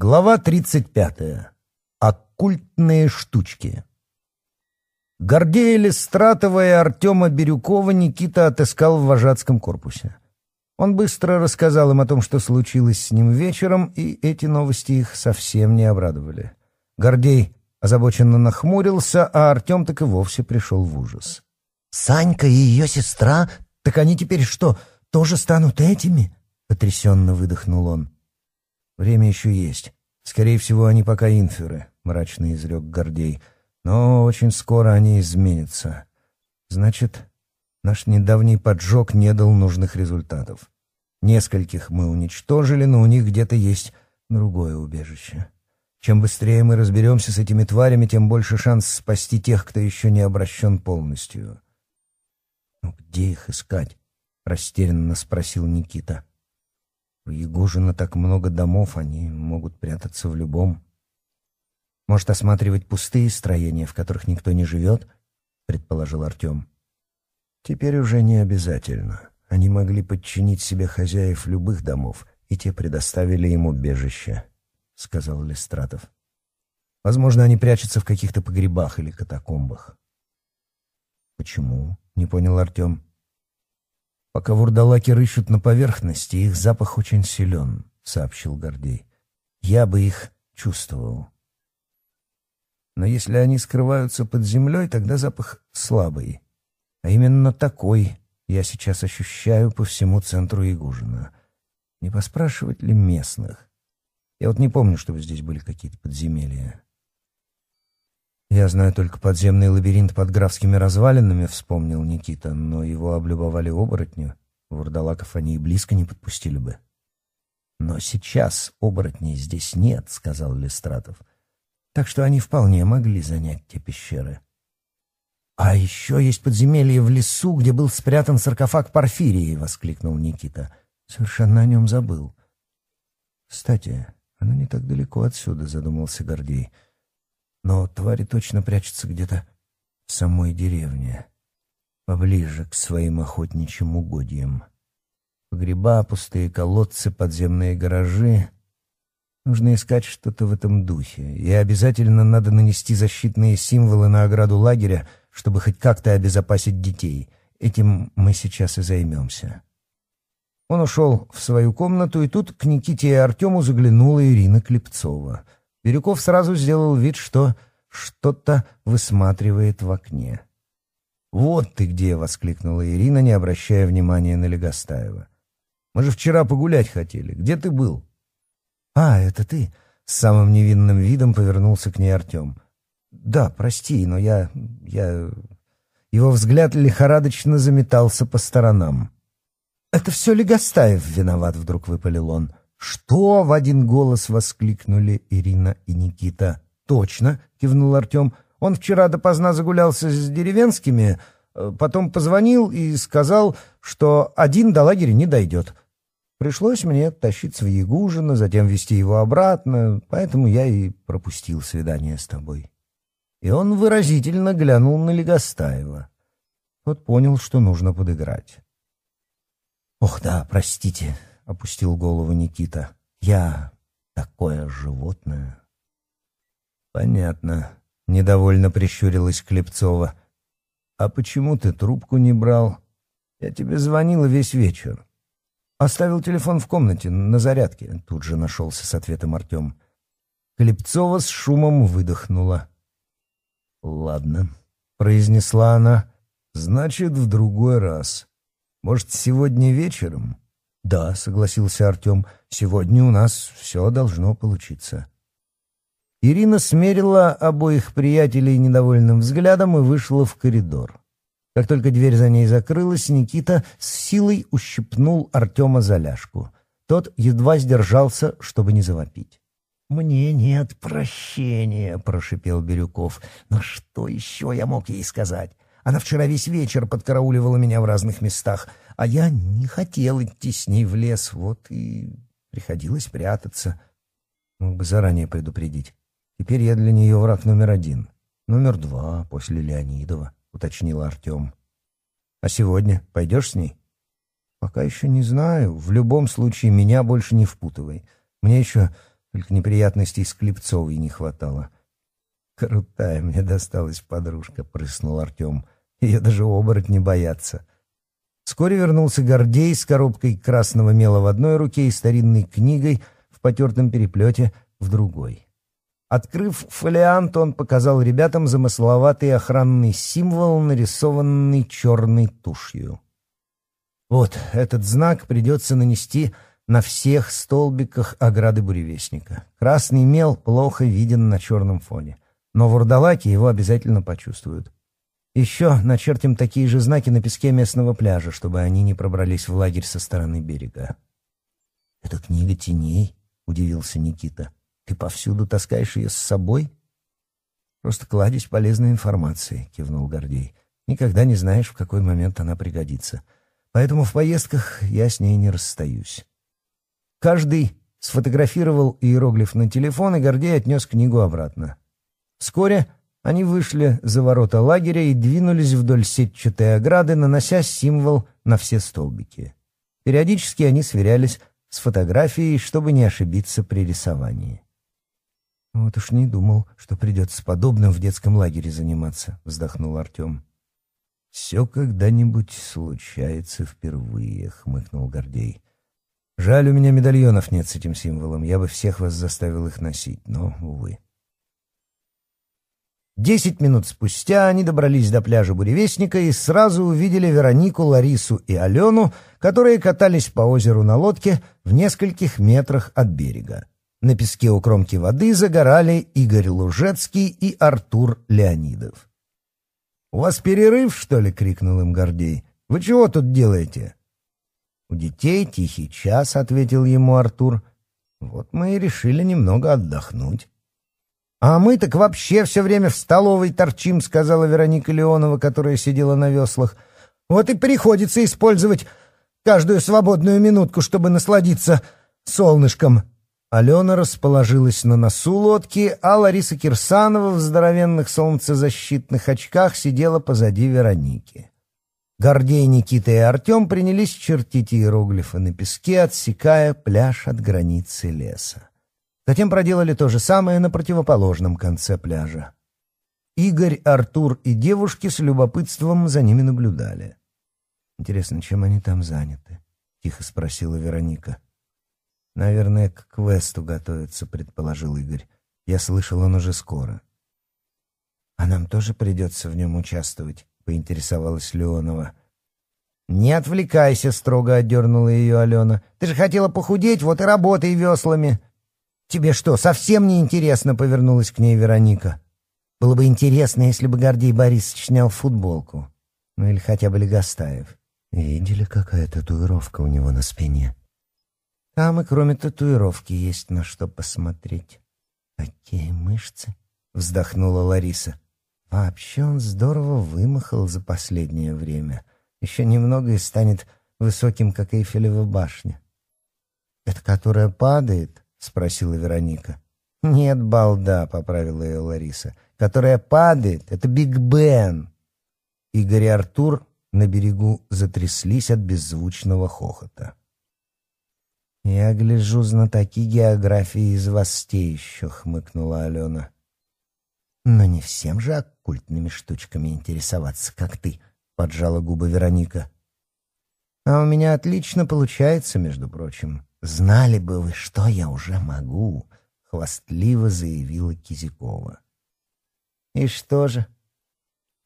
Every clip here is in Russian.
Глава 35. Оккультные штучки. Гордея Лестратова и Артема Бирюкова Никита отыскал в вожатском корпусе. Он быстро рассказал им о том, что случилось с ним вечером, и эти новости их совсем не обрадовали. Гордей озабоченно нахмурился, а Артем так и вовсе пришел в ужас. «Санька и ее сестра? Так они теперь что, тоже станут этими?» — потрясенно выдохнул он. Время еще есть. Скорее всего, они пока инферы, — мрачно изрек Гордей. Но очень скоро они изменятся. Значит, наш недавний поджог не дал нужных результатов. Нескольких мы уничтожили, но у них где-то есть другое убежище. Чем быстрее мы разберемся с этими тварями, тем больше шанс спасти тех, кто еще не обращен полностью. «Ну, где их искать?» — растерянно спросил Никита. У Егожина так много домов, они могут прятаться в любом. Может, осматривать пустые строения, в которых никто не живет, предположил Артем. Теперь уже не обязательно. Они могли подчинить себе хозяев любых домов, и те предоставили ему убежище, сказал Листратов. Возможно, они прячутся в каких-то погребах или катакомбах. Почему? Не понял Артем. Пока вурдалаки рыщут на поверхности, их запах очень силен, — сообщил Гордей. Я бы их чувствовал. Но если они скрываются под землей, тогда запах слабый. А именно такой я сейчас ощущаю по всему центру Ягужина. Не поспрашивать ли местных? Я вот не помню, чтобы здесь были какие-то подземелья. Я знаю только подземный лабиринт под графскими развалинами, вспомнил Никита, но его облюбовали оборотню. Вурдалаков они и близко не подпустили бы. Но сейчас оборотней здесь нет, сказал Листратов. Так что они вполне могли занять те пещеры. А еще есть подземелье в лесу, где был спрятан саркофаг Парфирии, воскликнул Никита. Совершенно о нем забыл. Кстати, оно не так далеко отсюда, задумался Гордей. — но твари точно прячутся где-то в самой деревне, поближе к своим охотничьим угодьям. гриба, пустые колодцы, подземные гаражи. Нужно искать что-то в этом духе, и обязательно надо нанести защитные символы на ограду лагеря, чтобы хоть как-то обезопасить детей. Этим мы сейчас и займемся. Он ушел в свою комнату, и тут к Никите и Артему заглянула Ирина Клепцова — Бирюков сразу сделал вид, что что-то высматривает в окне. «Вот ты где!» — воскликнула Ирина, не обращая внимания на Легостаева. «Мы же вчера погулять хотели. Где ты был?» «А, это ты!» — с самым невинным видом повернулся к ней Артем. «Да, прости, но я... я...» Его взгляд лихорадочно заметался по сторонам. «Это все Легостаев виноват!» — вдруг выпалил он. «Что?» — в один голос воскликнули Ирина и Никита. «Точно!» — кивнул Артем. «Он вчера допоздна загулялся с деревенскими, э, потом позвонил и сказал, что один до лагеря не дойдет. Пришлось мне тащиться в Ягужино, затем вести его обратно, поэтому я и пропустил свидание с тобой». И он выразительно глянул на Легостаева. Вот понял, что нужно подыграть. «Ох да, простите», опустил голову Никита. Я такое животное. Понятно, недовольно прищурилась Клепцова. А почему ты трубку не брал? Я тебе звонила весь вечер. Оставил телефон в комнате, на зарядке. Тут же нашелся с ответом Артем. Клепцова с шумом выдохнула. «Ладно», — произнесла она, — «значит, в другой раз. Может, сегодня вечером?» «Да», — согласился Артем, — «сегодня у нас все должно получиться». Ирина смерила обоих приятелей недовольным взглядом и вышла в коридор. Как только дверь за ней закрылась, Никита с силой ущипнул Артема за ляжку. Тот едва сдержался, чтобы не завопить. «Мне нет прощения», — прошипел Бирюков. «Но что еще я мог ей сказать? Она вчера весь вечер подкарауливала меня в разных местах, а я не хотел идти с ней в лес, вот и приходилось прятаться. Мог бы заранее предупредить. Теперь я для нее враг номер один. Номер два после Леонидова, — уточнил Артем. — А сегодня пойдешь с ней? — Пока еще не знаю. В любом случае, меня больше не впутывай. Мне еще только неприятностей с Клепцовой не хватало. — Крутая мне досталась подружка, — прыснул Артем. — я даже оборот не бояться. Вскоре вернулся Гордей с коробкой красного мела в одной руке и старинной книгой в потертом переплете в другой. Открыв фолиант, он показал ребятам замысловатый охранный символ, нарисованный черной тушью. Вот этот знак придется нанести на всех столбиках ограды буревестника. Красный мел плохо виден на черном фоне, но вурдалаки его обязательно почувствуют. Еще начертим такие же знаки на песке местного пляжа, чтобы они не пробрались в лагерь со стороны берега. — Это книга теней? — удивился Никита. — Ты повсюду таскаешь ее с собой? — Просто кладезь полезной информации, — кивнул Гордей. — Никогда не знаешь, в какой момент она пригодится. Поэтому в поездках я с ней не расстаюсь. Каждый сфотографировал иероглиф на телефон, и Гордей отнес книгу обратно. Вскоре они вышли за ворота лагеря и двинулись вдоль сетчатой ограды, нанося символ на все столбики. Периодически они сверялись с фотографией, чтобы не ошибиться при рисовании. «Вот уж не думал, что придется подобным в детском лагере заниматься», — вздохнул Артем. «Все когда-нибудь случается впервые», — хмыкнул Гордей. «Жаль, у меня медальонов нет с этим символом. Я бы всех вас заставил их носить, но, увы». Десять минут спустя они добрались до пляжа Буревестника и сразу увидели Веронику, Ларису и Алену, которые катались по озеру на лодке в нескольких метрах от берега. На песке у кромки воды загорали Игорь Лужецкий и Артур Леонидов. «У вас перерыв, что ли?» — крикнул им Гордей. «Вы чего тут делаете?» «У детей тихий час», — ответил ему Артур. «Вот мы и решили немного отдохнуть». «А мы так вообще все время в столовой торчим», — сказала Вероника Леонова, которая сидела на веслах. «Вот и приходится использовать каждую свободную минутку, чтобы насладиться солнышком». Алена расположилась на носу лодки, а Лариса Кирсанова в здоровенных солнцезащитных очках сидела позади Вероники. Гордей, Никита и Артем принялись чертить иероглифы на песке, отсекая пляж от границы леса. Затем проделали то же самое на противоположном конце пляжа. Игорь, Артур и девушки с любопытством за ними наблюдали. «Интересно, чем они там заняты?» — тихо спросила Вероника. «Наверное, к квесту готовятся», — предположил Игорь. «Я слышал, он уже скоро». «А нам тоже придется в нем участвовать», — поинтересовалась Леонова. «Не отвлекайся», — строго отдернула ее Алена. «Ты же хотела похудеть, вот и работай веслами. Тебе что, совсем не интересно повернулась к ней Вероника. Было бы интересно, если бы Гордей Борис снял футболку. Ну или хотя бы Легостаев. Видели, какая татуировка у него на спине? Там и кроме татуировки есть на что посмотреть. Какие мышцы? Вздохнула Лариса. Вообще он здорово вымахал за последнее время. Еще немного и станет высоким, как Эйфелева башня. Это которая падает? — спросила Вероника. «Нет, балда», — поправила ее Лариса, — «которая падает. Это Биг Бен». Игорь и Артур на берегу затряслись от беззвучного хохота. «Я гляжу, знатоки географии из вас те еще», — хмыкнула Алена. «Но не всем же оккультными штучками интересоваться, как ты», — поджала губы Вероника. «А у меня отлично получается, между прочим», Знали бы вы, что я уже могу, — хвастливо заявила Кизякова. И что же?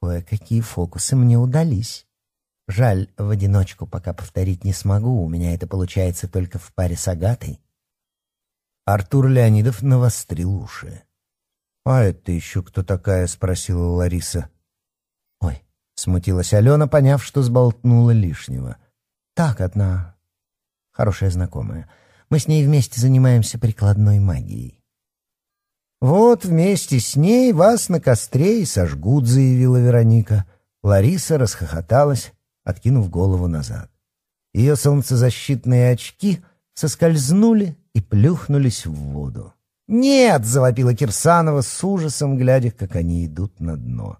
Кое-какие фокусы мне удались. Жаль, в одиночку пока повторить не смогу, у меня это получается только в паре с Агатой. Артур Леонидов навострил уши. «А это еще кто такая?» — спросила Лариса. «Ой», — смутилась Алена, поняв, что сболтнула лишнего. «Так одна хорошая знакомая. Мы с ней вместе занимаемся прикладной магией». «Вот вместе с ней вас на костре и сожгут», — заявила Вероника. Лариса расхохоталась, откинув голову назад. Ее солнцезащитные очки соскользнули и плюхнулись в воду. «Нет!» — завопила Кирсанова с ужасом, глядя, как они идут на дно.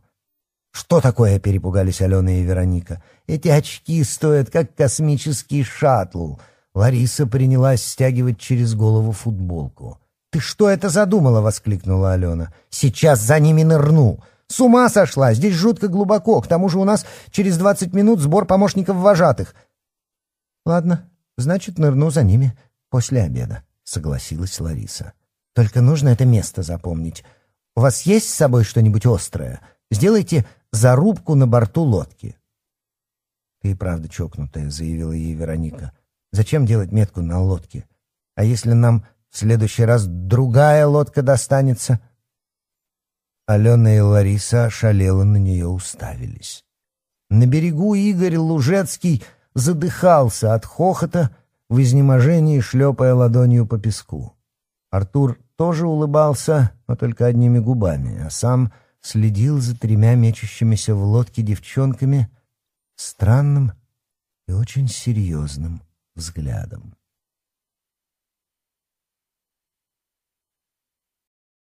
«Что такое?» — перепугались Алена и Вероника. «Эти очки стоят, как космический шаттл. Лариса принялась стягивать через голову футболку. «Ты что это задумала?» — воскликнула Алена. «Сейчас за ними нырну!» «С ума сошла! Здесь жутко глубоко! К тому же у нас через двадцать минут сбор помощников вожатых!» «Ладно, значит, нырну за ними после обеда», — согласилась Лариса. «Только нужно это место запомнить. У вас есть с собой что-нибудь острое? Сделайте зарубку на борту лодки». «Ты и правда чокнутая», — заявила ей Вероника. Зачем делать метку на лодке? А если нам в следующий раз другая лодка достанется?» Алена и Лариса ошалело на нее уставились. На берегу Игорь Лужецкий задыхался от хохота в изнеможении, шлепая ладонью по песку. Артур тоже улыбался, но только одними губами, а сам следил за тремя мечущимися в лодке девчонками странным и очень серьезным взглядом.